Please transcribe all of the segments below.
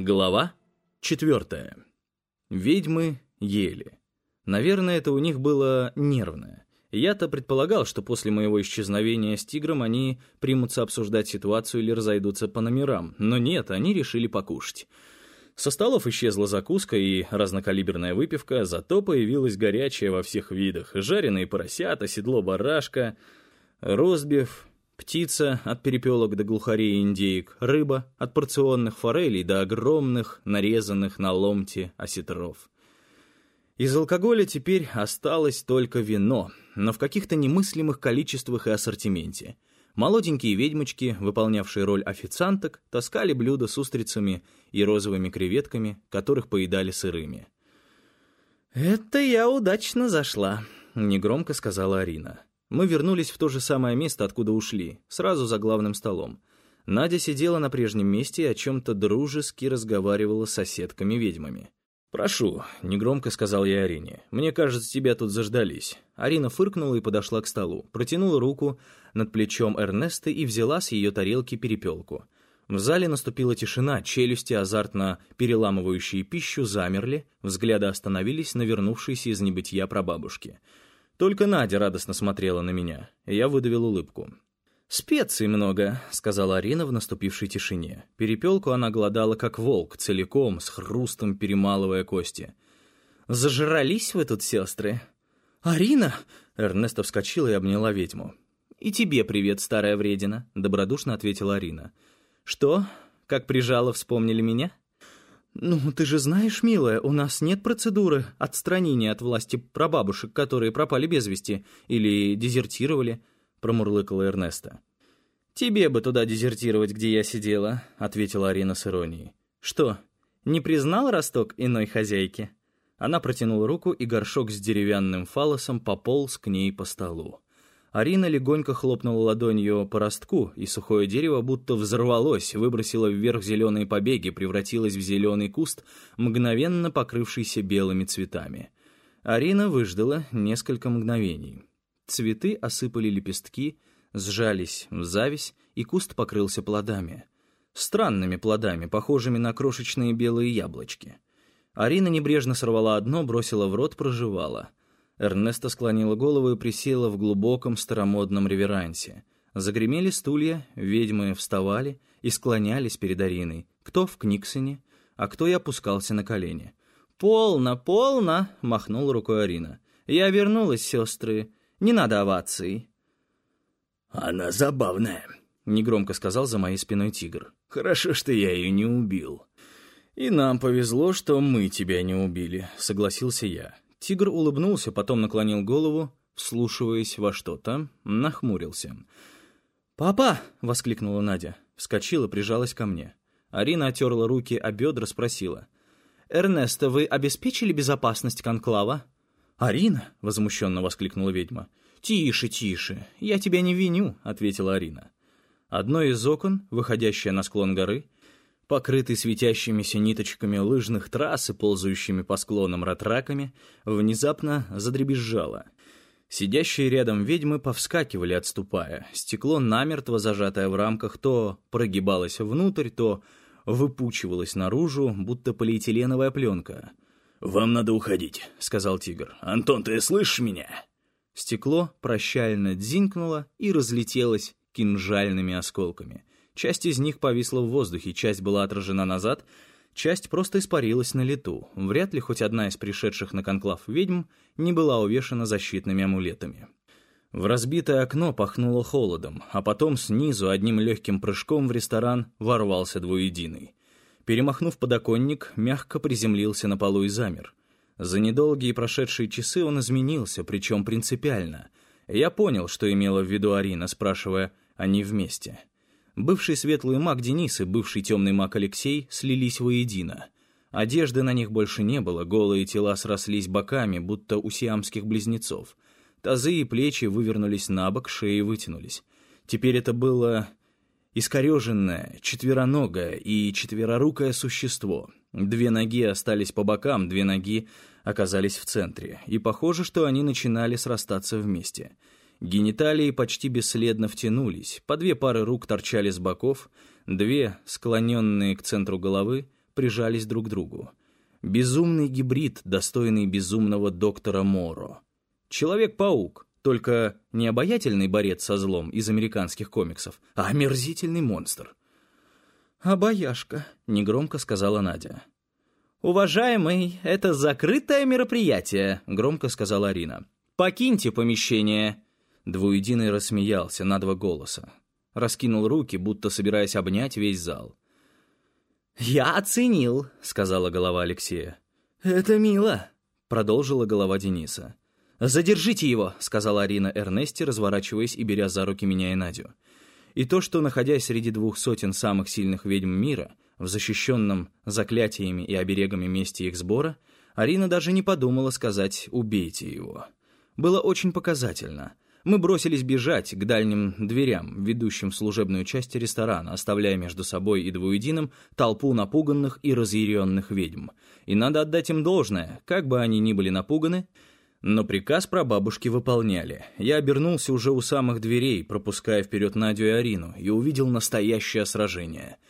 Глава четвертая. Ведьмы ели. Наверное, это у них было нервное. Я-то предполагал, что после моего исчезновения с тигром они примутся обсуждать ситуацию или разойдутся по номерам. Но нет, они решили покушать. Со столов исчезла закуска и разнокалиберная выпивка, зато появилась горячая во всех видах. Жареные поросята, седло барашка, ростбиф, Птица от перепелок до глухарей и индеек, рыба от порционных форелей до огромных, нарезанных на ломти осетров. Из алкоголя теперь осталось только вино, но в каких-то немыслимых количествах и ассортименте. Молоденькие ведьмочки, выполнявшие роль официанток, таскали блюда с устрицами и розовыми креветками, которых поедали сырыми. «Это я удачно зашла», — негромко сказала Арина. Мы вернулись в то же самое место, откуда ушли, сразу за главным столом. Надя сидела на прежнем месте и о чем-то дружески разговаривала с соседками-ведьмами. «Прошу», — негромко сказал я Арине. «Мне кажется, тебя тут заждались». Арина фыркнула и подошла к столу, протянула руку над плечом Эрнеста и взяла с ее тарелки перепелку. В зале наступила тишина, челюсти, азартно переламывающие пищу, замерли, взгляды остановились на вернувшейся из небытия прабабушке — только Надя радостно смотрела на меня, и я выдавил улыбку. «Специй много», — сказала Арина в наступившей тишине. Перепелку она голодала как волк, целиком, с хрустом перемалывая кости. «Зажрались вы тут, сестры?» «Арина!» — Эрнеста вскочила и обняла ведьму. «И тебе привет, старая вредина», — добродушно ответила Арина. «Что, как прижала, вспомнили меня?» «Ну, ты же знаешь, милая, у нас нет процедуры отстранения от власти прабабушек, которые пропали без вести или дезертировали», — промурлыкала Эрнеста. «Тебе бы туда дезертировать, где я сидела», — ответила Арина с иронией. «Что, не признал росток иной хозяйки?» Она протянула руку, и горшок с деревянным фалосом пополз к ней по столу. Арина легонько хлопнула ладонью по ростку, и сухое дерево будто взорвалось, выбросило вверх зеленые побеги, превратилось в зеленый куст, мгновенно покрывшийся белыми цветами. Арина выждала несколько мгновений. Цветы осыпали лепестки, сжались в зависть, и куст покрылся плодами. Странными плодами, похожими на крошечные белые яблочки. Арина небрежно сорвала одно, бросила в рот, проживала — Эрнеста склонила голову и присела в глубоком старомодном реверансе. Загремели стулья, ведьмы вставали и склонялись перед Ариной. Кто в Книксоне, а кто и опускался на колени. «Полно, полно!» — махнула рукой Арина. «Я вернулась, сестры. Не надо оваций». «Она забавная», — негромко сказал за моей спиной тигр. «Хорошо, что я ее не убил». «И нам повезло, что мы тебя не убили», — согласился я. Тигр улыбнулся, потом наклонил голову, вслушиваясь во что-то, нахмурился. «Папа!» — воскликнула Надя. Вскочила, прижалась ко мне. Арина отерла руки о бедра, спросила. «Эрнесто, вы обеспечили безопасность конклава?» «Арина!» — возмущенно воскликнула ведьма. «Тише, тише, я тебя не виню», — ответила Арина. Одно из окон, выходящее на склон горы, покрытый светящимися ниточками лыжных трасс и ползающими по склонам ратраками, внезапно задребезжало. Сидящие рядом ведьмы повскакивали, отступая. Стекло, намертво зажатое в рамках, то прогибалось внутрь, то выпучивалось наружу, будто полиэтиленовая пленка. «Вам надо уходить», — сказал тигр. «Антон, ты слышишь меня?» Стекло прощально дзинкнуло и разлетелось кинжальными осколками. Часть из них повисла в воздухе, часть была отражена назад, часть просто испарилась на лету. Вряд ли хоть одна из пришедших на конклав ведьм не была увешана защитными амулетами. В разбитое окно пахнуло холодом, а потом снизу одним легким прыжком в ресторан ворвался двуединый. Перемахнув подоконник, мягко приземлился на полу и замер. За недолгие прошедшие часы он изменился, причем принципиально. Я понял, что имела в виду Арина, спрашивая, они вместе. Бывший светлый маг Денис и бывший темный маг Алексей слились воедино. Одежды на них больше не было, голые тела срослись боками, будто у сиамских близнецов. Тазы и плечи вывернулись на бок, шеи вытянулись. Теперь это было искореженное, четвероногое и четверорукое существо. Две ноги остались по бокам, две ноги оказались в центре, и похоже, что они начинали срастаться вместе — Гениталии почти бесследно втянулись, по две пары рук торчали с боков, две, склоненные к центру головы, прижались друг к другу. Безумный гибрид, достойный безумного доктора Моро. Человек-паук, только не обаятельный борец со злом из американских комиксов, а омерзительный монстр. «Обаяшка», — негромко сказала Надя. «Уважаемый, это закрытое мероприятие», — громко сказала Арина. «Покиньте помещение». Двуединый рассмеялся на два голоса. Раскинул руки, будто собираясь обнять весь зал. «Я оценил», — сказала голова Алексея. «Это мило», — продолжила голова Дениса. «Задержите его», — сказала Арина Эрнести, разворачиваясь и беря за руки меня и Надю. И то, что, находясь среди двух сотен самых сильных ведьм мира, в защищенном заклятиями и оберегами месте их сбора, Арина даже не подумала сказать «убейте его». Было очень показательно. Мы бросились бежать к дальним дверям, ведущим в служебную часть ресторана, оставляя между собой и двуединым толпу напуганных и разъяренных ведьм. И надо отдать им должное, как бы они ни были напуганы, но приказ про бабушки выполняли. Я обернулся уже у самых дверей, пропуская вперед Надю и Арину, и увидел настоящее сражение —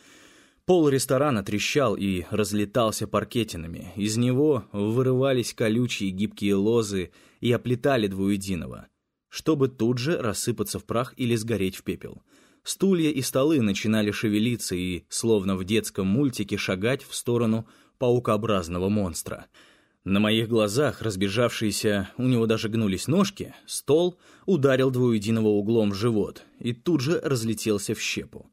Пол ресторана трещал и разлетался паркетинами. Из него вырывались колючие гибкие лозы и оплетали двуединого, чтобы тут же рассыпаться в прах или сгореть в пепел. Стулья и столы начинали шевелиться и, словно в детском мультике, шагать в сторону паукообразного монстра. На моих глазах, разбежавшиеся, у него даже гнулись ножки, стол ударил двуединого углом в живот и тут же разлетелся в щепу.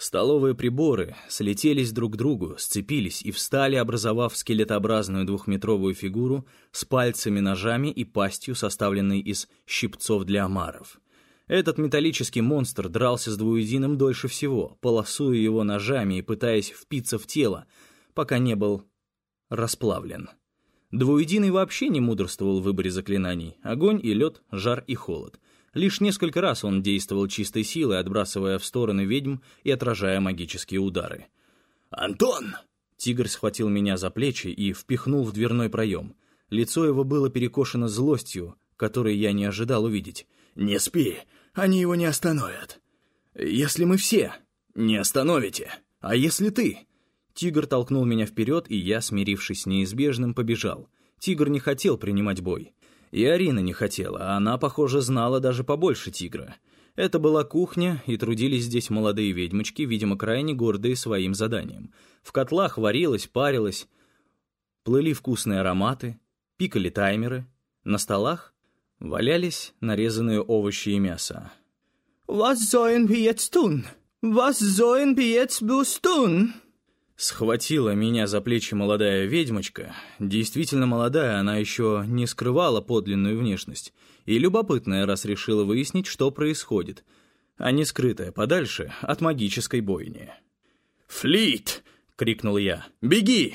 Столовые приборы слетелись друг к другу, сцепились и встали, образовав скелетообразную двухметровую фигуру с пальцами, ножами и пастью, составленной из щипцов для омаров. Этот металлический монстр дрался с двуединым дольше всего, полосуя его ножами и пытаясь впиться в тело, пока не был расплавлен. Двуединый вообще не мудрствовал в выборе заклинаний — огонь и лед, жар и холод — Лишь несколько раз он действовал чистой силой, отбрасывая в стороны ведьм и отражая магические удары. «Антон!» Тигр схватил меня за плечи и впихнул в дверной проем. Лицо его было перекошено злостью, которой я не ожидал увидеть. «Не спи, они его не остановят. Если мы все не остановите, а если ты?» Тигр толкнул меня вперед, и я, смирившись с неизбежным, побежал. Тигр не хотел принимать бой. И Арина не хотела, а она, похоже, знала даже побольше тигра. Это была кухня, и трудились здесь молодые ведьмочки, видимо, крайне гордые своим заданием. В котлах варилось, парилось, плыли вкусные ароматы, пикали таймеры. На столах валялись нарезанные овощи и мясо. «Was sollen wir jetzt tun? Was sollen wir jetzt tun?» Схватила меня за плечи молодая ведьмочка. Действительно молодая, она еще не скрывала подлинную внешность. И любопытная, раз решила выяснить, что происходит. А не скрытая подальше от магической бойни. «Флит!» — крикнул я. «Беги!»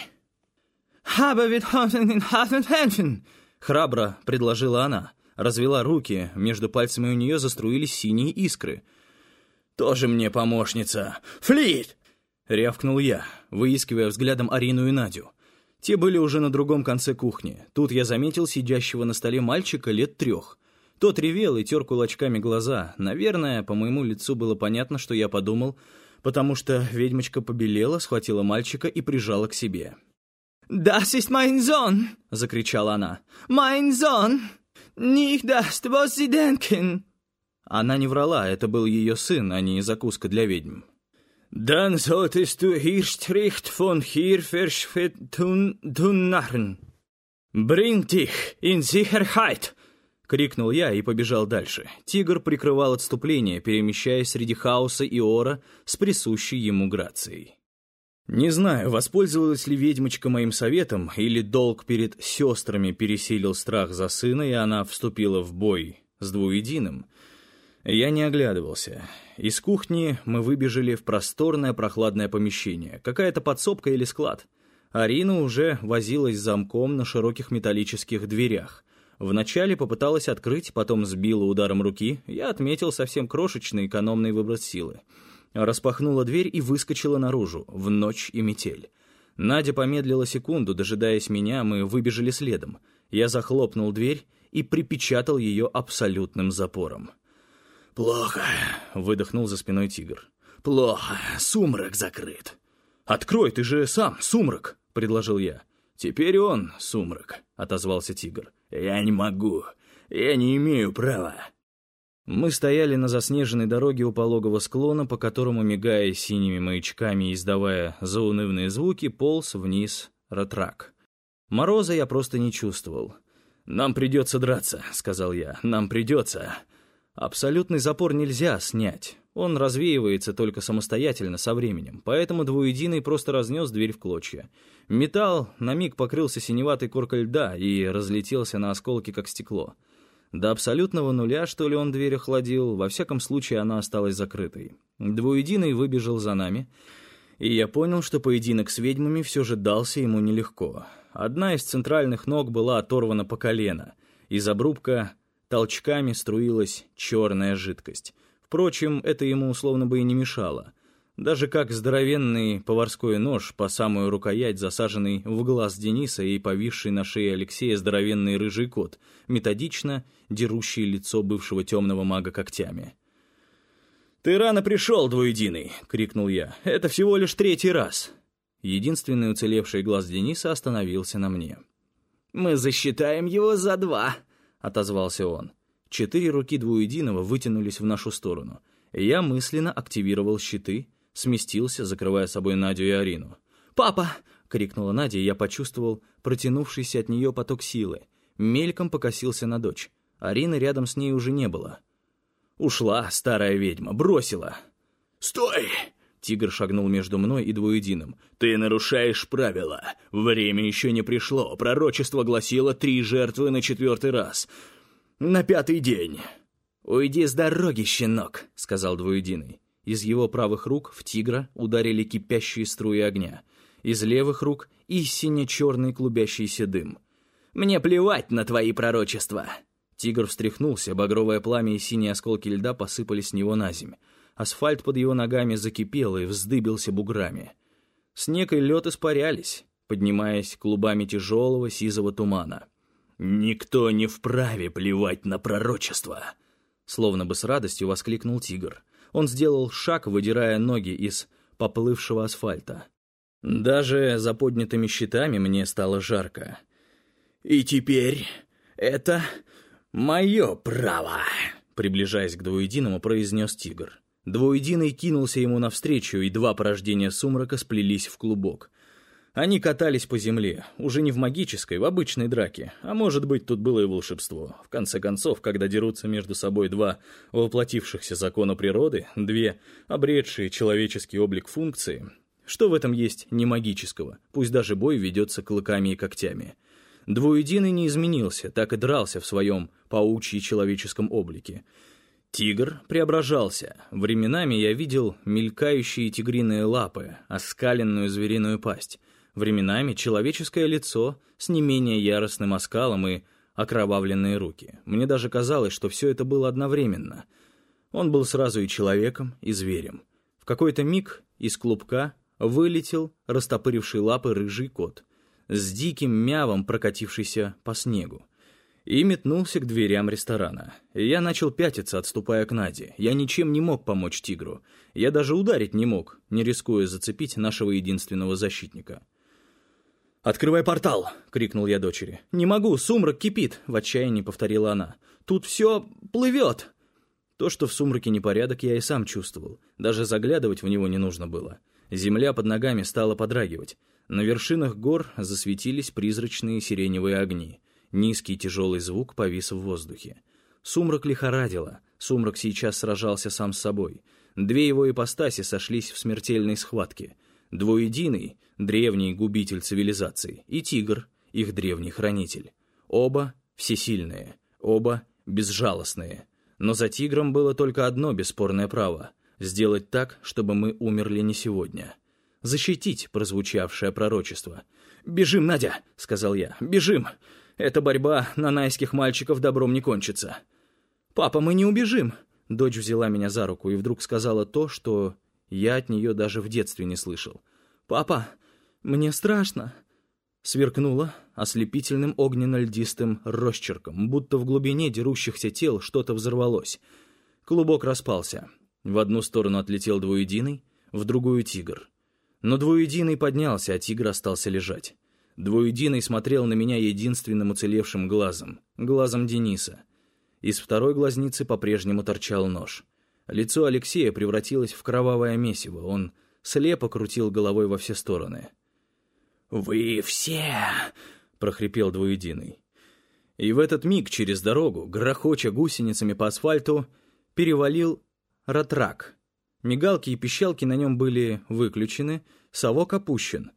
Храбро предложила она. Развела руки, между пальцами у нее заструились синие искры. «Тоже мне помощница! Флит! — рявкнул я, выискивая взглядом Арину и Надю. Те были уже на другом конце кухни. Тут я заметил сидящего на столе мальчика лет трех. Тот ревел и тер кулачками глаза. Наверное, по моему лицу было понятно, что я подумал, потому что ведьмочка побелела, схватила мальчика и прижала к себе. «Das ist mein Sohn!» — закричала она. «Mein Sohn! Nicht das, was Sie denken!» Она не врала, это был ее сын, а не закуска для ведьм. «Dann solltest du hier stricht von hier Narren! Bring dich in Sicherheit!» — крикнул я и побежал дальше. Тигр прикрывал отступление, перемещаясь среди хаоса и ора с присущей ему грацией. Не знаю, воспользовалась ли ведьмочка моим советом, или долг перед сестрами пересилил страх за сына, и она вступила в бой с двуединым. Я не оглядывался. Из кухни мы выбежали в просторное прохладное помещение, какая-то подсобка или склад. Арина уже возилась замком на широких металлических дверях. Вначале попыталась открыть, потом сбила ударом руки. Я отметил совсем крошечный экономный выброс силы. Распахнула дверь и выскочила наружу, в ночь и метель. Надя помедлила секунду, дожидаясь меня, мы выбежали следом. Я захлопнул дверь и припечатал ее абсолютным запором. «Плохо», — выдохнул за спиной тигр. «Плохо, сумрак закрыт». «Открой, ты же сам, сумрак!» — предложил я. «Теперь он, сумрак», — отозвался тигр. «Я не могу. Я не имею права». Мы стояли на заснеженной дороге у пологого склона, по которому, мигая синими маячками и издавая заунывные звуки, полз вниз ратрак. Мороза я просто не чувствовал. «Нам придется драться», — сказал я. «Нам придется». Абсолютный запор нельзя снять. Он развеивается только самостоятельно со временем, поэтому двуединый просто разнес дверь в клочья. Металл на миг покрылся синеватой коркой льда и разлетелся на осколки, как стекло. До абсолютного нуля, что ли, он дверь охладил, во всяком случае она осталась закрытой. Двуединый выбежал за нами, и я понял, что поединок с ведьмами все же дался ему нелегко. Одна из центральных ног была оторвана по колено, из обрубка толчками струилась черная жидкость. Впрочем, это ему условно бы и не мешало. Даже как здоровенный поварской нож по самую рукоять, засаженный в глаз Дениса и повисший на шее Алексея здоровенный рыжий кот, методично дерущий лицо бывшего темного мага когтями. «Ты рано пришел, двуединый!» — крикнул я. «Это всего лишь третий раз!» Единственный уцелевший глаз Дениса остановился на мне. «Мы засчитаем его за два!» — отозвался он. Четыре руки двуединого вытянулись в нашу сторону. Я мысленно активировал щиты — сместился, закрывая собой Надю и Арину. «Папа!» — крикнула Надя, и я почувствовал протянувшийся от нее поток силы. Мельком покосился на дочь. Арины рядом с ней уже не было. Ушла старая ведьма, бросила. «Стой!» Тигр шагнул между мной и двуединым. «Ты нарушаешь правила. Время еще не пришло. Пророчество гласило три жертвы на четвертый раз. На пятый день». «Уйди с дороги, щенок», — сказал двуединый. Из его правых рук в тигра ударили кипящие струи огня. Из левых рук — и сине-черный клубящийся дым. «Мне плевать на твои пророчества!» Тигр встряхнулся, багровое пламя и синие осколки льда посыпались с него на земь. Асфальт под его ногами закипел и вздыбился буграми. Снег и лед испарялись, поднимаясь клубами тяжелого сизого тумана. «Никто не вправе плевать на пророчество!» Словно бы с радостью воскликнул тигр. Он сделал шаг, выдирая ноги из поплывшего асфальта. Даже за поднятыми щитами мне стало жарко. «И теперь это мое право», — приближаясь к двуединому, произнес тигр. Двуединый кинулся ему навстречу, и два порождения сумрака сплелись в клубок. Они катались по земле, уже не в магической, в обычной драке. А может быть, тут было и волшебство. В конце концов, когда дерутся между собой два воплотившихся закона природы, две обретшие человеческий облик функции, что в этом есть не магического, пусть даже бой ведется клыками и когтями. Двуединый не изменился, так и дрался в своем паучьи человеческом облике. Тигр преображался. Временами я видел мелькающие тигриные лапы, оскаленную звериную пасть временами человеческое лицо с не менее яростным оскалом и окровавленные руки. Мне даже казалось, что все это было одновременно. Он был сразу и человеком, и зверем. В какой-то миг из клубка вылетел растопыривший лапы рыжий кот, с диким мявом прокатившийся по снегу, и метнулся к дверям ресторана. Я начал пятиться, отступая к Наде. Я ничем не мог помочь тигру. Я даже ударить не мог, не рискуя зацепить нашего единственного защитника. «Открывай портал!» — крикнул я дочери. «Не могу, сумрак кипит!» — в отчаянии повторила она. «Тут все плывет!» То, что в сумраке непорядок, я и сам чувствовал. Даже заглядывать в него не нужно было. Земля под ногами стала подрагивать. На вершинах гор засветились призрачные сиреневые огни. Низкий тяжелый звук повис в воздухе. Сумрак лихорадило. Сумрак сейчас сражался сам с собой. Две его ипостаси сошлись в смертельной схватке. Двуединый, древний губитель цивилизации, и тигр, их древний хранитель. Оба всесильные, оба безжалостные. Но за тигром было только одно бесспорное право — сделать так, чтобы мы умерли не сегодня. Защитить прозвучавшее пророчество. «Бежим, Надя!» — сказал я. «Бежим! Эта борьба на найских мальчиков добром не кончится!» «Папа, мы не убежим!» Дочь взяла меня за руку и вдруг сказала то, что я от нее даже в детстве не слышал. «Папа, мне страшно!» Сверкнула ослепительным огненно-льдистым росчерком, будто в глубине дерущихся тел что-то взорвалось. Клубок распался. В одну сторону отлетел двуединый, в другую — тигр. Но двуединый поднялся, а тигр остался лежать. Двуединый смотрел на меня единственным уцелевшим глазом, глазом Дениса. Из второй глазницы по-прежнему торчал нож. Лицо Алексея превратилось в кровавое месиво, он слепо крутил головой во все стороны. «Вы все!» — прохрипел двуединый. И в этот миг через дорогу, грохоча гусеницами по асфальту, перевалил ратрак. Мигалки и пищалки на нем были выключены, совок опущен.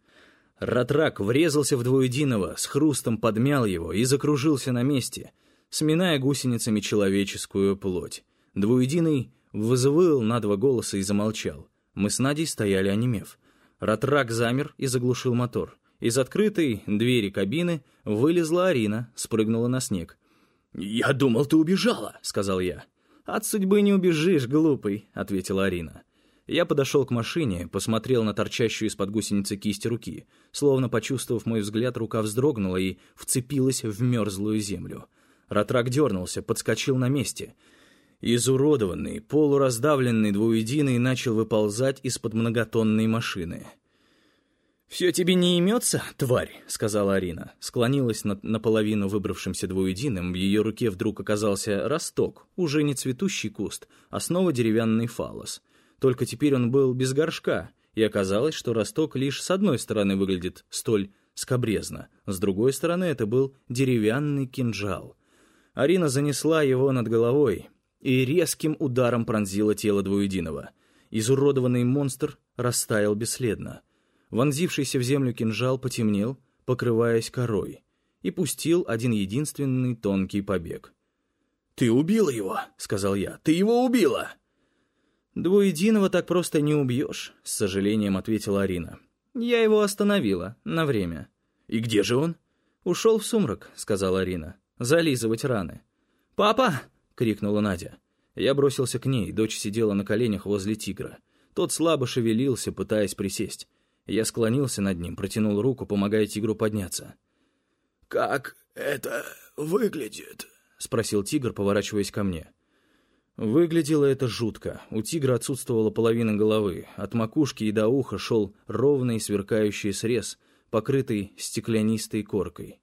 Ратрак врезался в двуединого, с хрустом подмял его и закружился на месте, сминая гусеницами человеческую плоть. Двуединый взвыл на два голоса и замолчал. Мы с Надей стояли онемев. Ратрак замер и заглушил мотор. Из открытой двери кабины вылезла Арина, спрыгнула на снег. «Я думал, ты убежала», — сказал я. «От судьбы не убежишь, глупый», — ответила Арина. Я подошел к машине, посмотрел на торчащую из-под гусеницы кисть руки. Словно почувствовав мой взгляд, рука вздрогнула и вцепилась в мерзлую землю. Ратрак дернулся, подскочил на месте. Изуродованный, полураздавленный двуединый начал выползать из-под многотонной машины. «Все тебе не имется, тварь?» — сказала Арина. Склонилась над наполовину выбравшимся двуединым, в ее руке вдруг оказался росток, уже не цветущий куст, а снова деревянный фалос. Только теперь он был без горшка, и оказалось, что росток лишь с одной стороны выглядит столь скобрезно, с другой стороны это был деревянный кинжал. Арина занесла его над головой и резким ударом пронзила тело двуединого. Изуродованный монстр растаял бесследно — Вонзившийся в землю кинжал потемнел, покрываясь корой, и пустил один единственный тонкий побег. «Ты убила его!» — сказал я. «Ты его убила!» «Двуединого так просто не убьешь», — с сожалением ответила Арина. «Я его остановила. На время». «И где же он?» «Ушел в сумрак», — сказала Арина. «Зализывать раны». «Папа!» — крикнула Надя. Я бросился к ней, дочь сидела на коленях возле тигра. Тот слабо шевелился, пытаясь присесть. Я склонился над ним, протянул руку, помогая тигру подняться. «Как это выглядит?» — спросил тигр, поворачиваясь ко мне. Выглядело это жутко. У тигра отсутствовала половина головы. От макушки и до уха шел ровный сверкающий срез, покрытый стеклянистой коркой.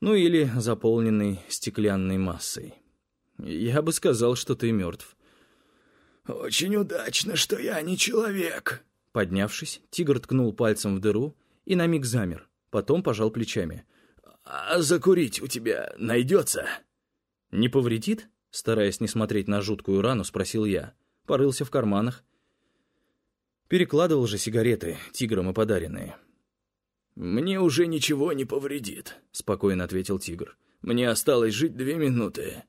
Ну или заполненный стеклянной массой. Я бы сказал, что ты мертв. «Очень удачно, что я не человек», Поднявшись, тигр ткнул пальцем в дыру и на миг замер, потом пожал плечами. «А закурить у тебя найдется?» «Не повредит?» Стараясь не смотреть на жуткую рану, спросил я. Порылся в карманах. Перекладывал же сигареты, тиграм и подаренные. «Мне уже ничего не повредит», — спокойно ответил тигр. «Мне осталось жить две минуты».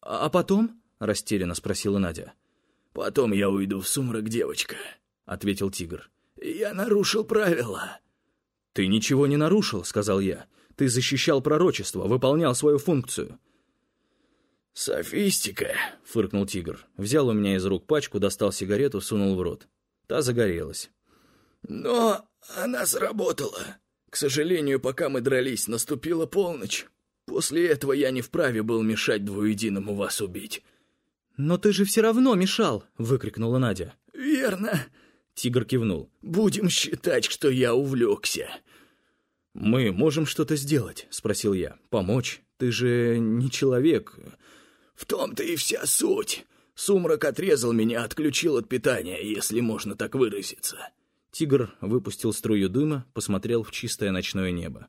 «А потом?» — растерянно спросила Надя. «Потом я уйду в сумрак, девочка», — ответил тигр. «Я нарушил правила». «Ты ничего не нарушил», — сказал я. «Ты защищал пророчество, выполнял свою функцию». «Софистика», — фыркнул тигр. Взял у меня из рук пачку, достал сигарету, сунул в рот. Та загорелась. «Но она сработала. К сожалению, пока мы дрались, наступила полночь. После этого я не вправе был мешать двуединому вас убить». «Но ты же все равно мешал!» — выкрикнула Надя. «Верно. Тигр кивнул. «Будем считать, что я увлекся». «Мы можем что-то сделать?» — спросил я. «Помочь? Ты же не человек». «В том-то и вся суть. Сумрак отрезал меня, отключил от питания, если можно так выразиться». Тигр выпустил струю дыма, посмотрел в чистое ночное небо.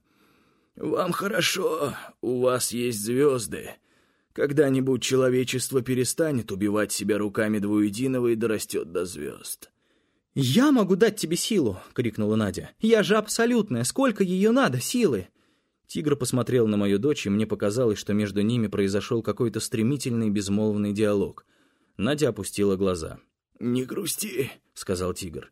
«Вам хорошо, у вас есть звезды. Когда-нибудь человечество перестанет убивать себя руками двуединого и дорастет до звезд. «Я могу дать тебе силу!» — крикнула Надя. «Я же абсолютная! Сколько ее надо, силы!» Тигр посмотрел на мою дочь, и мне показалось, что между ними произошел какой-то стремительный безмолвный диалог. Надя опустила глаза. «Не грусти», — сказал тигр.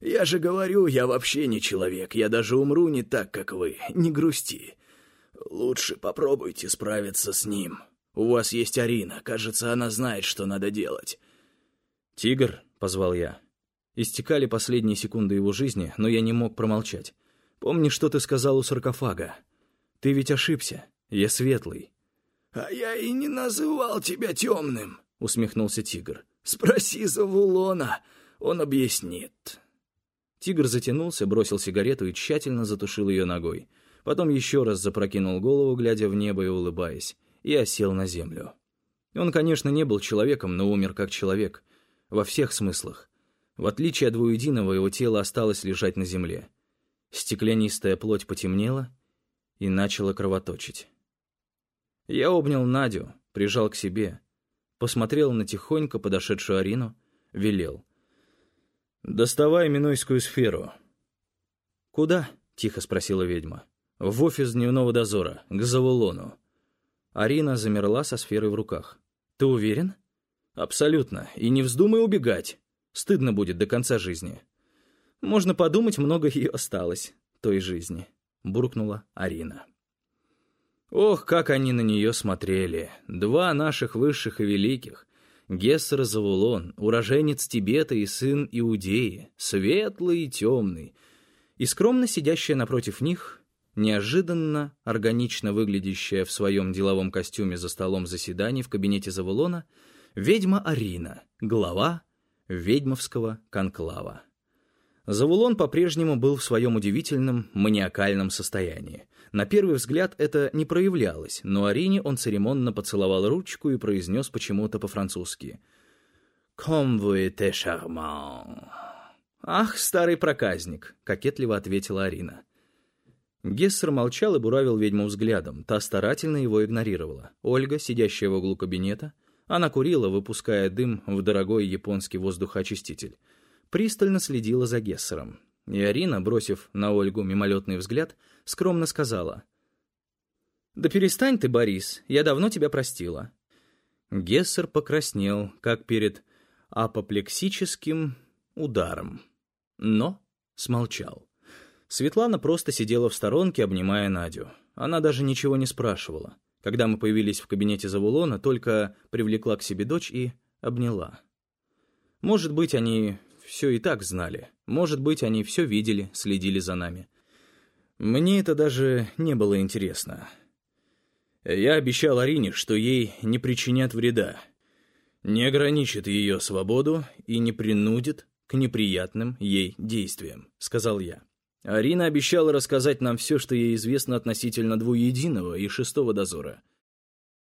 «Я же говорю, я вообще не человек. Я даже умру не так, как вы. Не грусти. Лучше попробуйте справиться с ним. У вас есть Арина. Кажется, она знает, что надо делать». «Тигр», — позвал я, Истекали последние секунды его жизни, но я не мог промолчать. «Помни, что ты сказал у саркофага. Ты ведь ошибся. Я светлый». «А я и не называл тебя темным», — усмехнулся тигр. «Спроси за Вулона, он объяснит». Тигр затянулся, бросил сигарету и тщательно затушил ее ногой. Потом еще раз запрокинул голову, глядя в небо и улыбаясь, и осел на землю. Он, конечно, не был человеком, но умер как человек. Во всех смыслах. В отличие от двуединого, его тело осталось лежать на земле. Стеклянистая плоть потемнела и начала кровоточить. Я обнял Надю, прижал к себе, посмотрел на тихонько подошедшую Арину, велел. «Доставай минойскую сферу». «Куда?» — тихо спросила ведьма. «В офис дневного дозора, к Завулону». Арина замерла со сферой в руках. «Ты уверен?» «Абсолютно. И не вздумай убегать. Стыдно будет до конца жизни». «Можно подумать, много ее осталось, той жизни», — буркнула Арина. Ох, как они на нее смотрели. Два наших высших и великих. Гессер Завулон, уроженец Тибета и сын Иудеи, светлый и темный. И скромно сидящая напротив них, неожиданно, органично выглядящая в своем деловом костюме за столом заседаний в кабинете Завулона, ведьма Арина, глава ведьмовского конклава. Завулон по-прежнему был в своем удивительном маниакальном состоянии. На первый взгляд это не проявлялось, но Арине он церемонно поцеловал ручку и произнес почему-то по-французски. «Comme vous êtes charmant!» «Ах, старый проказник!» — кокетливо ответила Арина. Гессер молчал и буравил ведьму взглядом, та старательно его игнорировала. Ольга, сидящая в углу кабинета, она курила, выпуская дым в дорогой японский воздухоочиститель, пристально следила за Гессером. И Арина, бросив на Ольгу мимолетный взгляд, скромно сказала. «Да перестань ты, Борис, я давно тебя простила». Гессер покраснел, как перед апоплексическим ударом, но смолчал. Светлана просто сидела в сторонке, обнимая Надю. Она даже ничего не спрашивала. Когда мы появились в кабинете Завулона, только привлекла к себе дочь и обняла. Может быть, они все и так знали. Может быть, они все видели, следили за нами. Мне это даже не было интересно. Я обещал Арине, что ей не причинят вреда, не ограничит ее свободу и не принудит к неприятным ей действиям, сказал я. Арина обещала рассказать нам все, что ей известно относительно двуединого и шестого дозора —